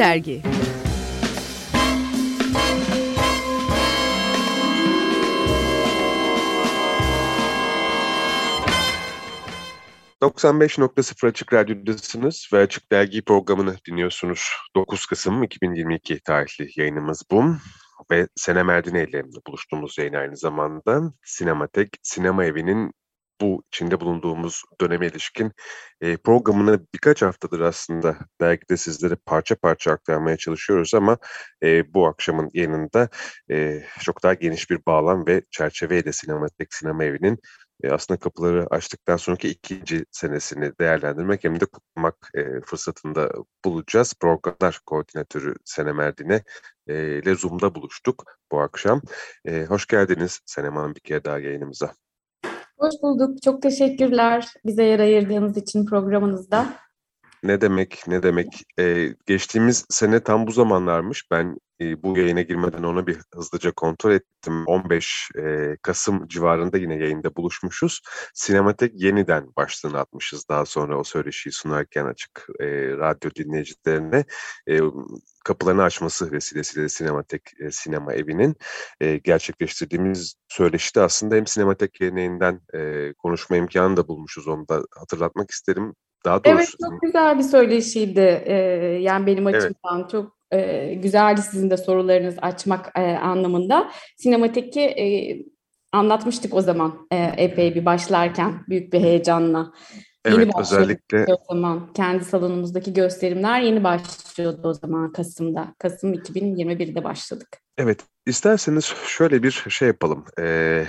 Dergi. ...95.0 Açık Radyo'dasınız ve Açık Dergi programını dinliyorsunuz. 9 Kasım 2022 tarihli yayınımız bu. Ve Sene Merdine ile buluştuğumuz yayın aynı zamanda. Sinematek, Sinema Evi'nin bu içinde bulunduğumuz döneme ilişkin e, programını birkaç haftadır aslında dergide sizlere parça parça aktarmaya çalışıyoruz ama e, bu akşamın yanında e, çok daha geniş bir bağlam ve çerçeveyle Sinematek Sinema Evi'nin e, aslında kapıları açtıktan sonraki ikinci senesini değerlendirmek hem de kutlamak e, fırsatında bulacağız. Programlar Koordinatörü Senem Erdin'e ile Zoom'da buluştuk bu akşam. E, hoş geldiniz Senem Hanım bir kere daha yayınımıza. Hoş bulduk. Çok teşekkürler bize yer ayırdığınız için programınızda. Ne demek, ne demek. Ee, geçtiğimiz sene tam bu zamanlarmış. Ben e, bu yayına girmeden onu bir hızlıca kontrol ettim. 15 e, Kasım civarında yine yayında buluşmuşuz. Sinematek yeniden başlığını atmışız daha sonra o söyleşiyi sunarken açık e, radyo dinleyicilerine. E, kapılarını açması vesilesiyle Sinematek e, Sinema Evi'nin e, gerçekleştirdiğimiz söyleşide aslında hem Sinematek geleneğinden e, konuşma imkanı da bulmuşuz. Onu da hatırlatmak isterim. Daha doğrusu, evet çok güzel bir söyleşiydi. Ee, yani benim açımdan evet. çok e, güzeldi sizin de sorularınız açmak e, anlamında. Sinemateki e, anlatmıştık o zaman e, epey bir başlarken büyük bir heyecanla. Evet yeni özellikle o zaman kendi salonumuzdaki gösterimler yeni başlıyordu o zaman Kasım'da. Kasım 2021'de başladık. Evet isterseniz şöyle bir şey yapalım. Ee,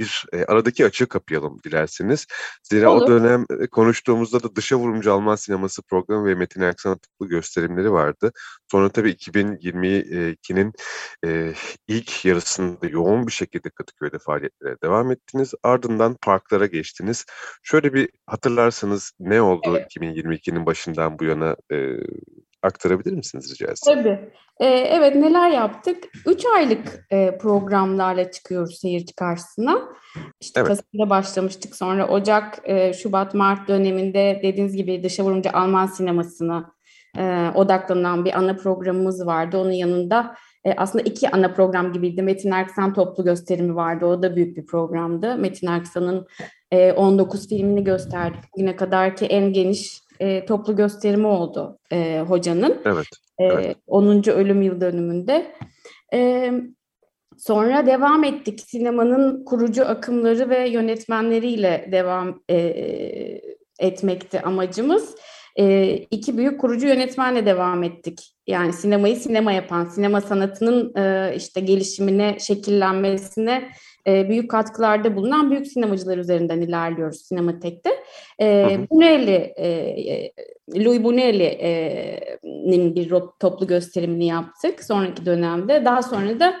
bir e, aradaki açığı kapayalım dilerseniz. Zira Olur. o dönem e, konuştuğumuzda da dışa vurumcu Alman sineması programı ve Metin Erksan tıklı gösterimleri vardı. Sonra tabii 2022'nin e, ilk yarısında yoğun bir şekilde Kadıköy'de faaliyetlere devam ettiniz. Ardından parklara geçtiniz. Şöyle bir hatırlarsanız ne oldu evet. 2022'nin başından bu yana e, aktarabilir misiniz rica etsem? Tabii. Ee, evet neler yaptık? Üç aylık e, programlarla çıkıyoruz seyirci karşısına. İşte evet. Kasım'da başlamıştık. Sonra Ocak, e, Şubat, Mart döneminde dediğiniz gibi dışa vurunca Alman sinemasına e, odaklanan bir ana programımız vardı. Onun yanında e, aslında iki ana program gibiydi. Metin Erksan toplu gösterimi vardı. O da büyük bir programdı. Metin Erksan'ın e, 19 filmini gösterdik. Bugüne kadar ki en geniş e, toplu gösterimi oldu e, hocanın. Evet. E, evet. 10. ölüm yıl dönümünde. E, sonra devam ettik. Sinemanın kurucu akımları ve yönetmenleriyle devam e, etmekti amacımız. E, iki büyük kurucu yönetmenle devam ettik. Yani sinemayı sinema yapan, sinema sanatının e, işte gelişimine, şekillenmesine e, büyük katkılarda bulunan büyük sinemacılar üzerinden ilerliyoruz Sinematek'te. E, Bunelli, e, e, Louis Bunelli'nin bir toplu gösterimini yaptık sonraki dönemde. Daha sonra da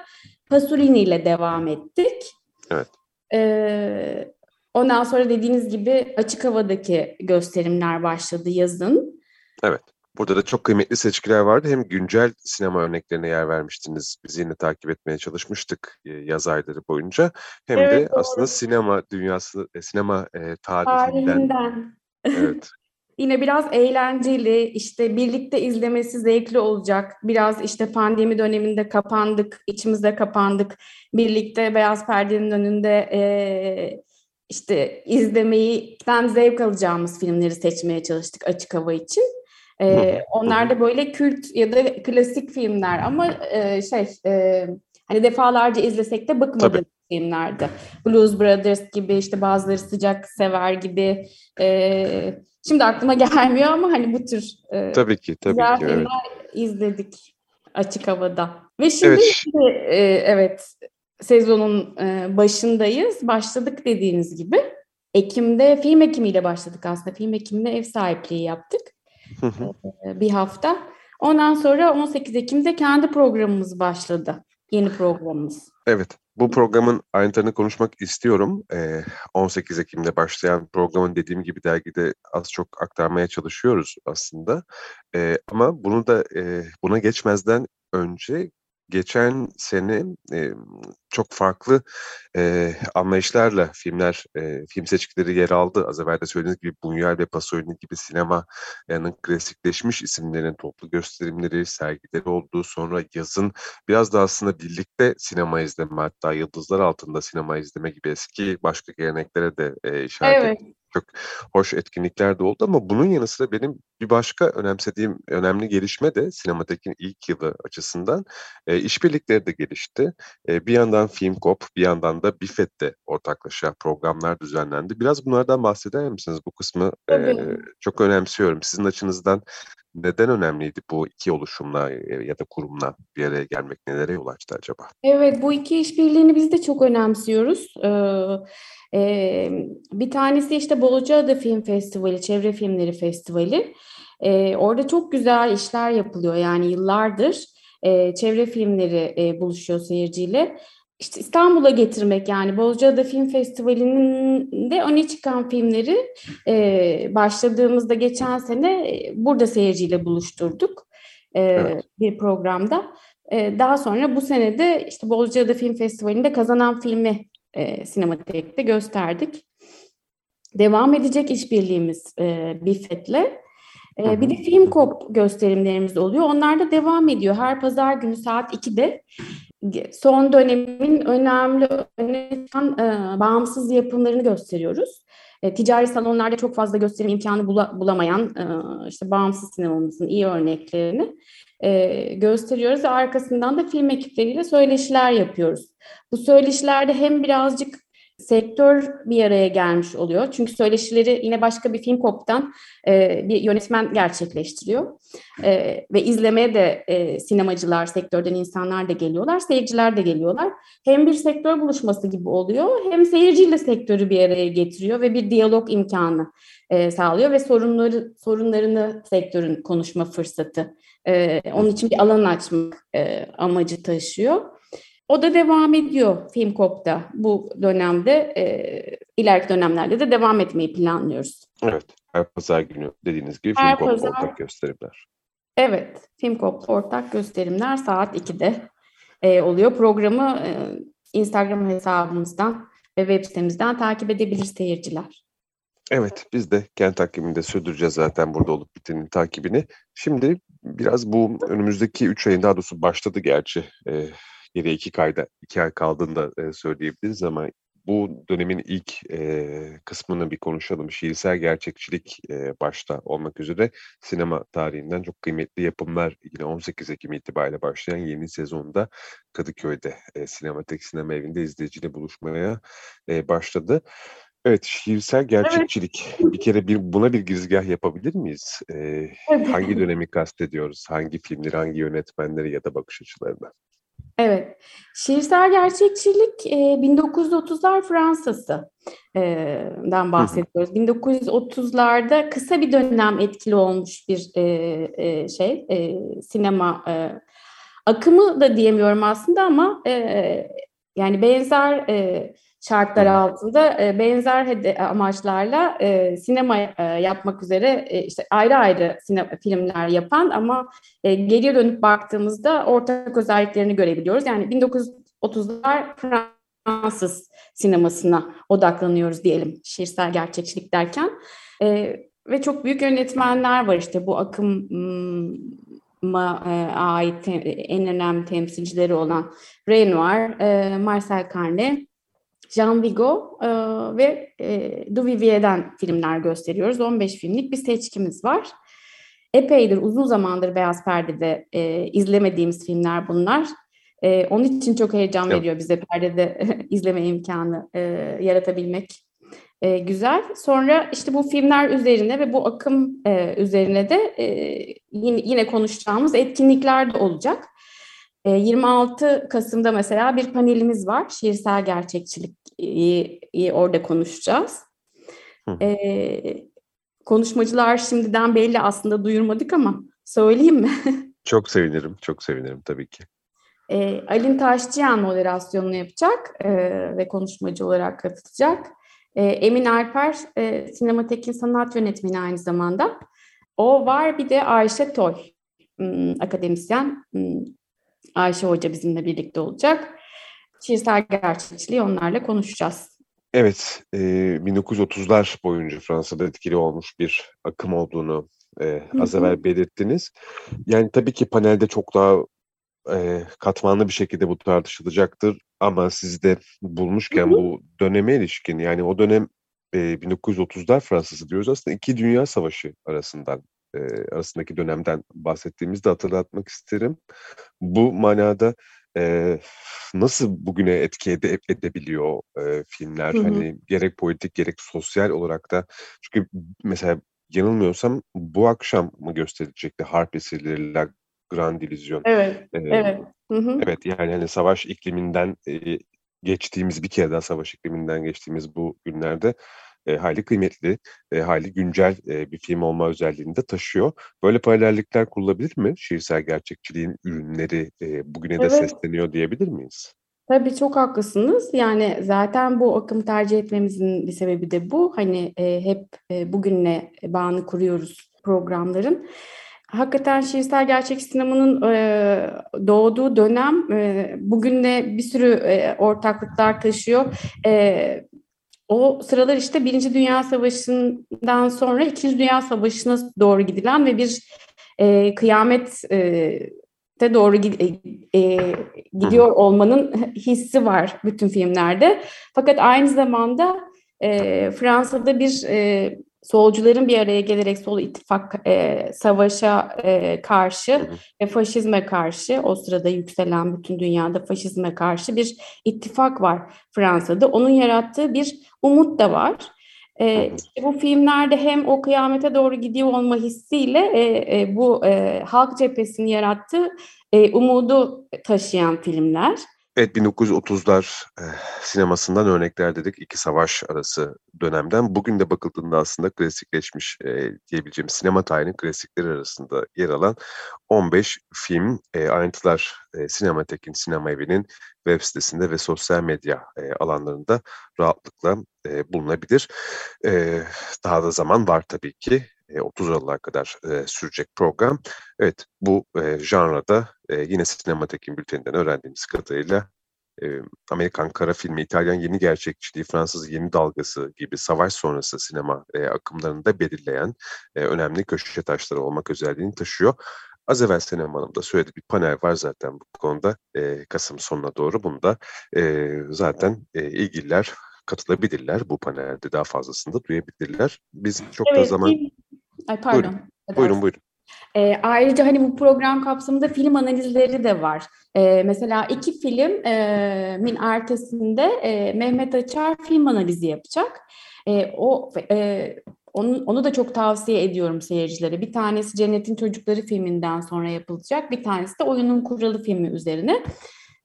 Pasolini ile devam ettik. Evet. E, ondan sonra dediğiniz gibi açık havadaki gösterimler başladı yazın. Evet. Burada da çok kıymetli seçkiler vardı. Hem güncel sinema örneklerine yer vermiştiniz. Biz yine takip etmeye çalışmıştık e, yaz ayları boyunca. Hem evet, de doğru. aslında sinema dünyası, e, sinema e, tarihinden. tarihinden. Evet. Yine biraz eğlenceli, işte birlikte izlemesi zevkli olacak. Biraz işte pandemi döneminde kapandık, içimizde kapandık. Birlikte beyaz perdenin önünde e, işte izlemeyden zevk alacağımız filmleri seçmeye çalıştık açık hava için. Ee, onlar da böyle kült ya da klasik filmler ama e, şey e, hani defalarca izlesek de bıkmadığımız filmlerdi. Blues Brothers gibi işte bazıları sıcak sever gibi. E, şimdi aklıma gelmiyor ama hani bu tür e, tabii ki tabii güzel ki, filmler evet. izledik açık havada. Ve şimdi evet, şimdi, e, evet sezonun e, başındayız. Başladık dediğiniz gibi. Ekim'de film ekimiyle başladık aslında. Film ekiminde ev sahipliği yaptık bir hafta. Ondan sonra 18 Ekim'de kendi programımız başladı. Yeni programımız. Evet. Bu programın ayrıntılarını konuşmak istiyorum. 18 Ekim'de başlayan programın dediğim gibi dergide az çok aktarmaya çalışıyoruz aslında. ama bunu da buna geçmezden önce geçen sene e, çok farklı e, anlayışlarla filmler, e, film seçkileri yer aldı. Az evvel de söylediğiniz gibi Buñuel ve Pasolini gibi sinemanın klasikleşmiş isimlerinin toplu gösterimleri, sergileri olduğu sonra yazın biraz da aslında birlikte sinema izleme hatta yıldızlar altında sinema izleme gibi eski başka geleneklere de e, işaret evet çok hoş etkinlikler de oldu ama bunun yanı sıra benim bir başka önemsediğim önemli gelişme de sinematekin ilk yılı açısından e, işbirlikleri de gelişti. E, bir yandan Filmkop, bir yandan da BİFET'te ortaklaşa programlar düzenlendi. Biraz bunlardan bahseder misiniz? Bu kısmı e, çok önemsiyorum. Sizin açınızdan neden önemliydi bu iki oluşumla ya da kurumla bir araya gelmek nelere yol açtı acaba? Evet bu iki işbirliğini biz de çok önemsiyoruz. Ee, e, bir tanesi işte Bolucaada Film Festivali, Çevre Filmleri Festivali. Ee, orada çok güzel işler yapılıyor yani yıllardır e, çevre filmleri e, buluşuyor seyirciyle işte İstanbul'a getirmek yani Bozcaada Film Festivali'nin de öne çıkan filmleri e, başladığımızda geçen sene e, burada seyirciyle buluşturduk e, evet. bir programda. E, daha sonra bu sene de işte Bozcaada Film Festivali'nde kazanan filmi e, Sinematek'te gösterdik. Devam edecek işbirliğimiz e, BİFET'le. E, bir de film kop gösterimlerimiz oluyor. Onlar da devam ediyor. Her pazar günü saat 2'de son dönemin önemli öne e, bağımsız yapımlarını gösteriyoruz. E, ticari salonlarda çok fazla gösterim imkanı bula, bulamayan e, işte bağımsız sinemamızın iyi örneklerini e, gösteriyoruz arkasından da film ekipleriyle söyleşiler yapıyoruz. Bu söyleşilerde hem birazcık sektör bir araya gelmiş oluyor. Çünkü söyleşileri yine başka bir film koptan e, bir yönetmen gerçekleştiriyor. E, ve izlemeye de e, sinemacılar, sektörden insanlar da geliyorlar, seyirciler de geliyorlar. Hem bir sektör buluşması gibi oluyor, hem seyirciyle sektörü bir araya getiriyor ve bir diyalog imkanı e, sağlıyor ve sorunları sorunlarını sektörün konuşma fırsatı. E, onun için bir alan açmak e, amacı taşıyor. O da devam ediyor Filmkop'ta bu dönemde. E, ileriki dönemlerde de devam etmeyi planlıyoruz. Evet, her pazar günü dediğiniz gibi Filmkop pazar... ortak gösterimler. Evet, Filmkop ortak gösterimler saat 2'de e, oluyor. Programı e, Instagram hesabımızdan ve web sitemizden takip edebilir seyirciler. Evet, biz de kent takibinde sürdüreceğiz zaten burada olup bitenin takibini. Şimdi biraz bu önümüzdeki 3 ayın daha doğrusu başladı gerçi. E, geriye iki kayda iki ay kaldığında e, söyleyebiliriz ama bu dönemin ilk e, kısmını bir konuşalım. Şiirsel gerçekçilik e, başta olmak üzere sinema tarihinden çok kıymetli yapımlar yine 18 Ekim itibariyle başlayan yeni sezonda Kadıköy'de e, Sinematek Sinema Evi'nde izleyiciyle buluşmaya e, başladı. Evet, şiirsel gerçekçilik. Evet. Bir kere bir buna bir girizgah yapabilir miyiz? Ee, evet. Hangi dönemi kastediyoruz? Hangi filmleri, hangi yönetmenleri ya da bakış açılarını? Evet, şiirsel gerçekçilik 1930'lar Fransa'sı'dan bahsediyoruz. 1930'larda kısa bir dönem etkili olmuş bir şey, sinema akımı da diyemiyorum aslında ama yani benzer şartlar altında e, benzer hede- amaçlarla e, sinema e, yapmak üzere e, işte ayrı ayrı sinema filmler yapan ama e, geriye dönüp baktığımızda ortak özelliklerini görebiliyoruz. Yani 1930'lar Fransız sinemasına odaklanıyoruz diyelim şiirsel gerçekçilik derken. E, ve çok büyük yönetmenler var işte bu akıma e, ait te- en önemli temsilcileri olan Renoir, e, Marcel Carné, Jean Vigo e, ve e, Duvivier'den filmler gösteriyoruz. 15 filmlik bir seçkimiz var. Epeydir, uzun zamandır Beyaz Perde'de e, izlemediğimiz filmler bunlar. E, onun için çok heyecan veriyor bize perdede izleme imkanı e, yaratabilmek e, güzel. Sonra işte bu filmler üzerine ve bu akım e, üzerine de e, yine, yine konuşacağımız etkinlikler de olacak. 26 Kasım'da mesela bir panelimiz var. Şiirsel gerçekçiliği orada konuşacağız. Ee, konuşmacılar şimdiden belli aslında duyurmadık ama söyleyeyim mi? çok sevinirim, çok sevinirim tabii ki. Ee, Alin Taşçıyan moderasyonunu yapacak e, ve konuşmacı olarak katılacak. E, Emin Alper, e, Sinematek'in sanat yönetmeni aynı zamanda. O var bir de Ayşe Toy, akademisyen Ayşe Hoca bizimle birlikte olacak. Şiirsel gerçekçiliği onlarla konuşacağız. Evet, e, 1930'lar boyunca Fransa'da etkili olmuş bir akım olduğunu e, az evvel belirttiniz. Yani tabii ki panelde çok daha e, katmanlı bir şekilde bu tartışılacaktır ama siz de bulmuşken hı hı. bu döneme ilişkin yani o dönem e, 1930'lar Fransa'sı diyoruz aslında iki dünya savaşı arasından e, arasındaki dönemden bahsettiğimizde hatırlatmak isterim. Bu manada e, nasıl bugüne etki ede, edebiliyor e, filmler? Hı hı. Hani gerek politik gerek sosyal olarak da çünkü mesela yanılmıyorsam bu akşam mı gösterilecekti Harp esirleri La Grand Illüzyon? Evet, ee, evet. Hı hı. Evet yani hani savaş ikliminden e, geçtiğimiz bir kere daha savaş ikliminden geçtiğimiz bu günlerde e, hayli kıymetli, e, hayli güncel e, bir film olma özelliğini de taşıyor. Böyle paralellikler kurulabilir mi? Şiirsel gerçekçiliğin ürünleri e, bugüne evet. de sesleniyor diyebilir miyiz? Tabii çok haklısınız. Yani zaten bu akım tercih etmemizin bir sebebi de bu. Hani e, hep e, bugünle bağını kuruyoruz programların. Hakikaten şiirsel gerçek sinemanın e, doğduğu dönem e, bugünle bir sürü e, ortaklıklar taşıyor. E, o sıralar işte Birinci Dünya Savaşı'ndan sonra İkinci Dünya Savaşı'na doğru gidilen ve bir e, kıyamet e, de doğru e, e, gidiyor olmanın hissi var bütün filmlerde. Fakat aynı zamanda e, Fransa'da bir e, solcuların bir araya gelerek sol ittifak e, savaşa e, karşı ve faşizme karşı o sırada yükselen bütün dünyada faşizme karşı bir ittifak var Fransa'da. Onun yarattığı bir umut da var. E, işte bu filmlerde hem o kıyamete doğru gidiyor olma hissiyle e, e, bu e, halk cephesini yarattığı e, umudu taşıyan filmler. Evet 1930'lar e, sinemasından örnekler dedik iki savaş arası dönemden. Bugün de bakıldığında aslında klasikleşmiş e, diyebileceğim sinema tarihinin klasikleri arasında yer alan 15 film e, ayrıntılar e, Sinematek'in, Sinema Evi'nin web sitesinde ve sosyal medya e, alanlarında rahatlıkla e, bulunabilir. E, daha da zaman var tabii ki. 30 Aralık'a kadar e, sürecek program. Evet bu e, janrada e, yine Sinematek'in bülteninden öğrendiğimiz kadarıyla e, Amerikan kara filmi, İtalyan yeni gerçekçiliği, Fransız yeni dalgası gibi savaş sonrası sinema e, akımlarını da belirleyen e, önemli köşe taşları olmak özelliğini taşıyor. Az evvel Senem Hanım da söyledi bir panel var zaten bu konuda e, Kasım sonuna doğru. Bunda e, zaten e, ilgililer katılabilirler. Bu panelde daha fazlasını da duyabilirler. Biz çok evet, da zaman... Ay pardon. Buyurun, buyurun. buyurun. E, ayrıca hani bu program kapsamında film analizleri de var. E, mesela iki film e, min ertesinde e, Mehmet Açar film analizi yapacak. E, o e, onu, onu da çok tavsiye ediyorum seyircilere. Bir tanesi Cennetin Çocukları filminden sonra yapılacak. Bir tanesi de Oyunun Kuralı filmi üzerine.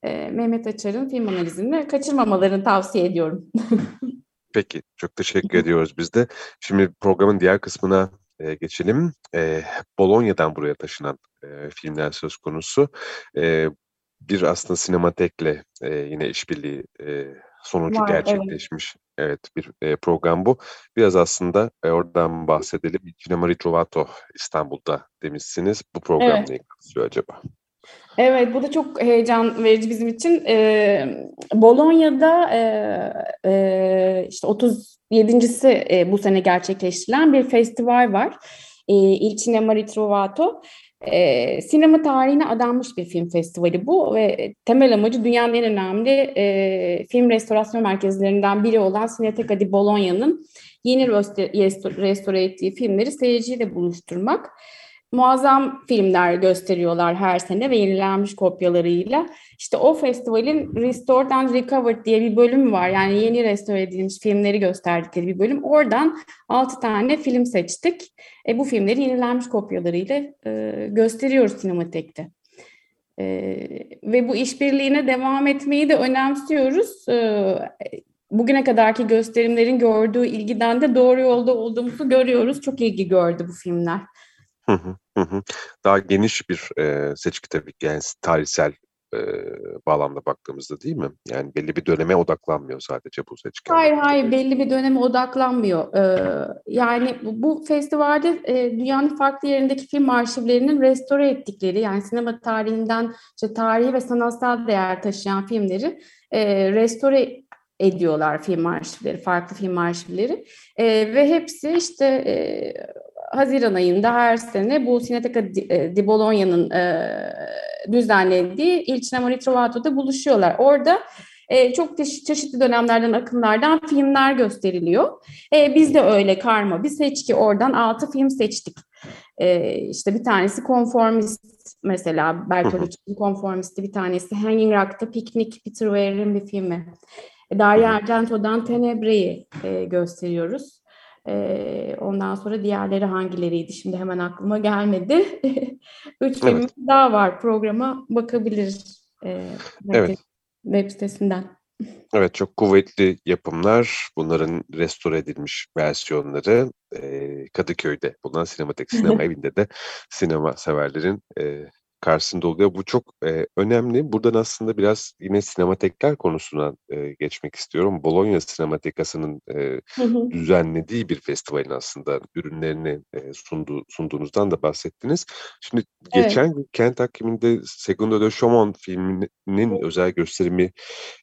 E, Mehmet Açar'ın film analizini kaçırmamalarını tavsiye ediyorum. Peki, çok teşekkür ediyoruz biz de. Şimdi programın diğer kısmına e, geçelim. E, Bolonya'dan buraya taşınan e, filmler söz konusu. E, bir aslında sinematekle e, yine işbirliği e, sonucu Var, gerçekleşmiş evet. evet bir e, program bu. Biraz aslında e, oradan bahsedelim. Cinema Ritrovato İstanbul'da demişsiniz. Bu program evet. neyi acaba? Evet, bu da çok heyecan verici bizim için. Ee, Bolonya'da e, e, işte 37.si e, bu sene gerçekleştirilen bir festival var. E, Il Cinema Ritrovato. E, sinema tarihine adanmış bir film festivali bu ve temel amacı dünyanın en önemli e, film restorasyon merkezlerinden biri olan Cineteca di Bologna'nın yeni restore, restore ettiği filmleri seyirciyle buluşturmak muazzam filmler gösteriyorlar her sene ve yenilenmiş kopyalarıyla. İşte o festivalin Restored and Recovered diye bir bölüm var. Yani yeni restore edilmiş filmleri gösterdikleri bir bölüm. Oradan 6 tane film seçtik. E, bu filmleri yenilenmiş kopyalarıyla e, gösteriyoruz sinematekte. E, ve bu işbirliğine devam etmeyi de önemsiyoruz. E, bugüne kadarki gösterimlerin gördüğü ilgiden de doğru yolda olduğumuzu görüyoruz. Çok ilgi gördü bu filmler. Hı hı, hı. Daha geniş bir e, seçki tabii ki yani tarihsel e, bağlamda baktığımızda değil mi? Yani belli bir döneme odaklanmıyor sadece bu seçkin. Hayır hayır belli bir döneme odaklanmıyor. Ee, yani bu, bu festivalde e, dünyanın farklı yerindeki film arşivlerinin restore ettikleri yani sinema tarihinden işte tarihi ve sanatsal değer taşıyan filmleri e, restore ediyorlar film arşivleri, farklı film arşivleri e, ve hepsi işte e, Haziran ayında her sene bu Cineteca di, e, di Bologna'nın e, düzenlediği Il Cinema Ritrovato'da buluşuyorlar. Orada e, çok çeşitli dönemlerden, akımlardan filmler gösteriliyor. E, biz de öyle karma bir seçki oradan altı film seçtik. E, işte bir tanesi Konformist mesela Bertolucci'nin Konformist'i bir tanesi Hanging Rock'ta Piknik Peter Weir'in bir filmi. Dario Argento'dan Tenebre'yi e, gösteriyoruz. E, ondan sonra diğerleri hangileriydi? Şimdi hemen aklıma gelmedi. Üç film evet. daha var. Programa bakabiliriz. E, evet. Web sitesinden. Evet çok kuvvetli yapımlar. Bunların restore edilmiş versiyonları e, Kadıköy'de bulunan Sinematek Sinema Evi'nde de sinema severlerin e, karşısında oluyor. Bu çok e, önemli. Buradan aslında biraz yine sinematekler konusuna e, geçmek istiyorum. Bologna Sinematekası'nın e, düzenlediği bir festivalin aslında ürünlerini e, sundu, sunduğunuzdan da bahsettiniz. Şimdi evet. geçen gün Kent Hakimi'nde Segundo de Chaumont filminin özel gösterimi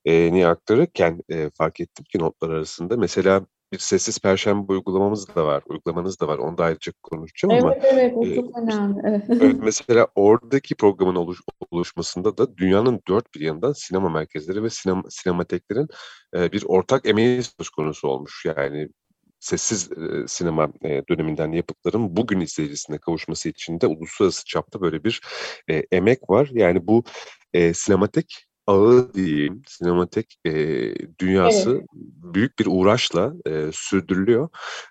e, ni aktarırken e, fark ettim ki notlar arasında mesela bir sessiz perşembe uygulamamız da var. Uygulamanız da var. Onu da ayrıca konuşacağım evet, ama. Evet evet o çok önemli. Evet, mesela oradaki programın oluş, oluşmasında da dünyanın dört bir yanından sinema merkezleri ve sinema, sinemateklerin e, bir ortak emeği söz konusu olmuş. Yani sessiz e, sinema e, döneminden yapıtların bugün izleyicisine kavuşması için de uluslararası çapta böyle bir e, emek var. Yani bu e, sinematek ağı diyeyim, sinematek e, dünyası evet. büyük bir uğraşla e, sürdürülüyor.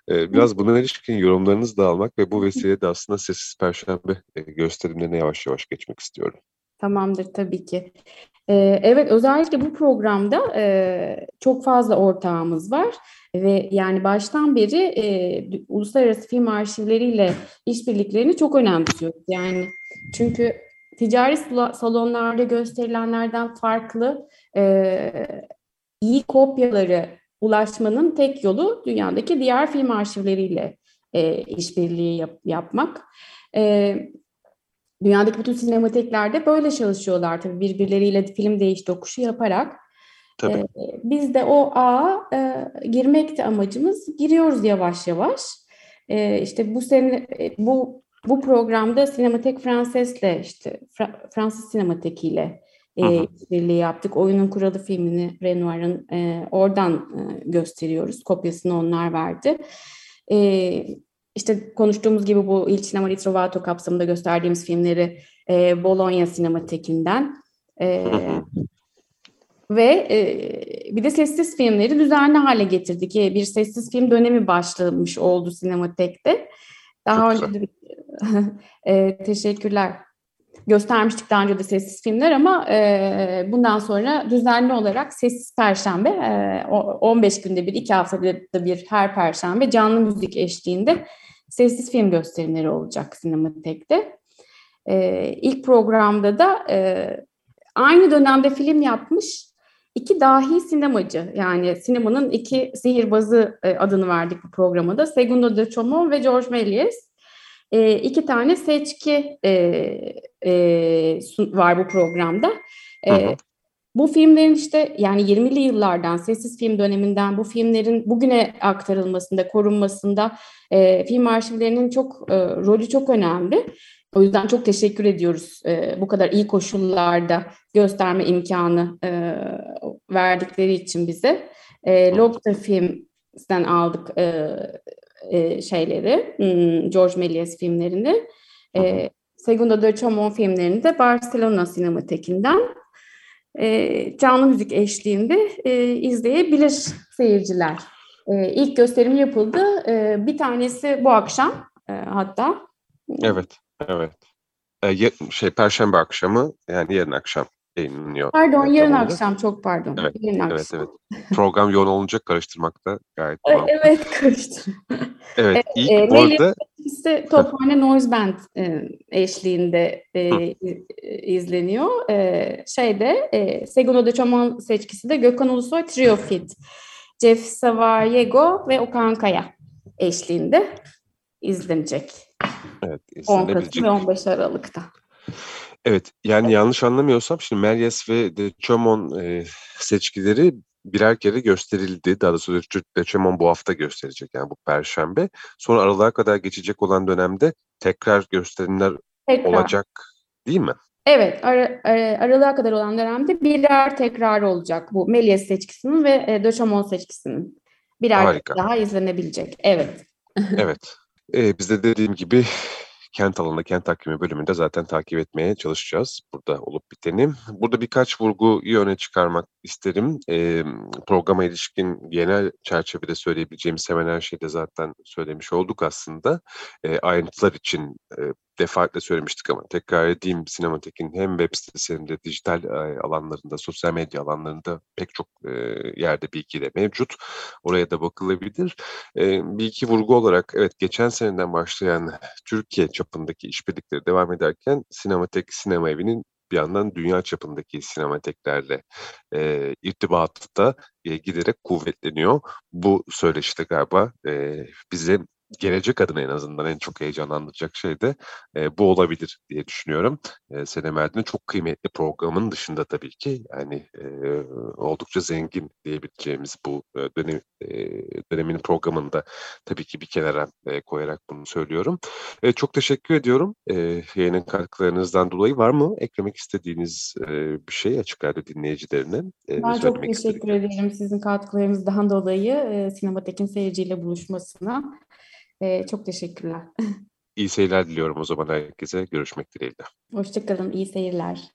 E, biraz buna ilişkin yorumlarınızı da almak ve bu vesilede aslında Sessiz Perşembe e, gösterimlerine yavaş yavaş geçmek istiyorum. Tamamdır tabii ki. Ee, evet özellikle bu programda e, çok fazla ortağımız var ve yani baştan beri e, uluslararası film arşivleriyle işbirliklerini çok önemsiyoruz. Yani çünkü ticari salonlarda gösterilenlerden farklı e, iyi kopyaları ulaşmanın tek yolu dünyadaki diğer film arşivleriyle e, işbirliği yap, yapmak. E, dünyadaki bütün sinemateklerde böyle çalışıyorlar tabii birbirleriyle film değiş dokuşu yaparak. Tabii. E, biz de o ağa e, girmekti amacımız. Giriyoruz yavaş yavaş. E, işte bu sene e, bu bu programda Sinematek Franses'le işte Fra- Fransız Sinemateki e, birliği yaptık. Oyunun Kuralı filmini Renoir'ın e, oradan e, gösteriyoruz. Kopyasını onlar verdi. E, işte konuştuğumuz gibi bu Il Cinema Ritrovato kapsamında gösterdiğimiz filmleri e, Bologna Sinemateki'nden e, ve e, bir de sessiz filmleri düzenli hale getirdik. E, bir sessiz film dönemi başlamış oldu Sinematek'te. Daha Çok önce de e, teşekkürler. Göstermiştik daha önce de sessiz filmler ama e, bundan sonra düzenli olarak sessiz perşembe, e, 15 günde bir, iki haftada bir her perşembe canlı müzik eşliğinde sessiz film gösterimleri olacak Sinematek'te. E, ilk programda da e, aynı dönemde film yapmış iki dahi sinemacı yani sinemanın iki sihirbazı e, adını verdik bu programda. Segundo de Chomon ve George Méliès e, iki tane seçki e, e, var bu programda. E, Bu filmlerin işte yani 20'li yıllardan sessiz film döneminden bu filmlerin bugüne aktarılmasında, korunmasında e, film arşivlerinin çok e, rolü çok önemli. O yüzden çok teşekkür ediyoruz e, bu kadar iyi koşullarda gösterme imkanı e, verdikleri için bize. E, Lobster Film'den aldık e, e, şeyleri, hmm, George Méliès filmlerini. E, Segundo de Chamon filmlerini de Barcelona Sinemateki'nden e, canlı müzik eşliğinde e, izleyebilir seyirciler. E, ilk gösterim yapıldı. E, bir tanesi bu akşam e, hatta. Evet, evet. E, şey Perşembe akşamı yani yarın akşam yayınlanıyor. Pardon, Evet, yarın olarak. akşam çok pardon. Evet, Yarın Evet, akşam. evet. Program yoğun olunca karıştırmakta gayet Ay, mantıklı. Evet, karıştı. Evet, ilk e, bu arada İşte Tophane Noise Band e, eşliğinde e, iz- izleniyor. E, şeyde e, Segundo de Çoman seçkisi de Gökhan Ulusoy Trio Fit. Jeff Savariego ve Okan Kaya eşliğinde izlenecek. evet, 10 Kasım ve 15 Aralık'ta. Evet, yani yanlış anlamıyorsam şimdi Meryes ve De Chomon e, seçkileri birer kere gösterildi. Daha doğrusu De, Chomon bu hafta gösterecek yani bu Perşembe. Sonra aralığa kadar geçecek olan dönemde tekrar gösterimler Tekrar. olacak değil mi? Evet, ara, ara- aralığa kadar olan dönemde birer tekrar olacak bu Méliès seçkisinin ve e, De Chaumont seçkisinin. Birer Harika. daha izlenebilecek. Evet. Evet. Ee, biz de dediğim gibi kent alanında, kent takvimi bölümünde zaten takip etmeye çalışacağız burada olup biteni. Burada birkaç vurguyu öne çıkarmak isterim. Ee, programa ilişkin genel çerçevede söyleyebileceğimiz hemen her şeyi de zaten söylemiş olduk aslında. Ee, ayrıntılar için e, defaatle söylemiştik ama tekrar edeyim Sinematek'in hem web sitesi hem de dijital alanlarında, sosyal medya alanlarında pek çok yerde bilgi de mevcut. Oraya da bakılabilir. Bir iki vurgu olarak evet geçen seneden başlayan Türkiye çapındaki işbirlikleri devam ederken Sinematek Sinema Evi'nin bir yandan dünya çapındaki sinemateklerle e, irtibatı da e, giderek kuvvetleniyor. Bu söyleşide galiba e, bize gelecek adına en azından en çok heyecanlandıracak şey de e, bu olabilir diye düşünüyorum. E, Senem Erdin'in çok kıymetli programın dışında tabii ki yani e, oldukça zengin diyebileceğimiz bu e, dönem, e, dönemin programında tabii ki bir kenara e, koyarak bunu söylüyorum. E, çok teşekkür ediyorum e, yayının katkılarınızdan dolayı. Var mı eklemek istediğiniz e, bir şey açık radyo dinleyicilerine? E, Ben çok teşekkür ederim sizin katkılarınızdan dolayı e, Sinematek'in seyirciyle buluşmasına. E, çok teşekkürler. İyi seyirler diliyorum o zaman herkese. Görüşmek dileğiyle. Hoşçakalın, iyi seyirler.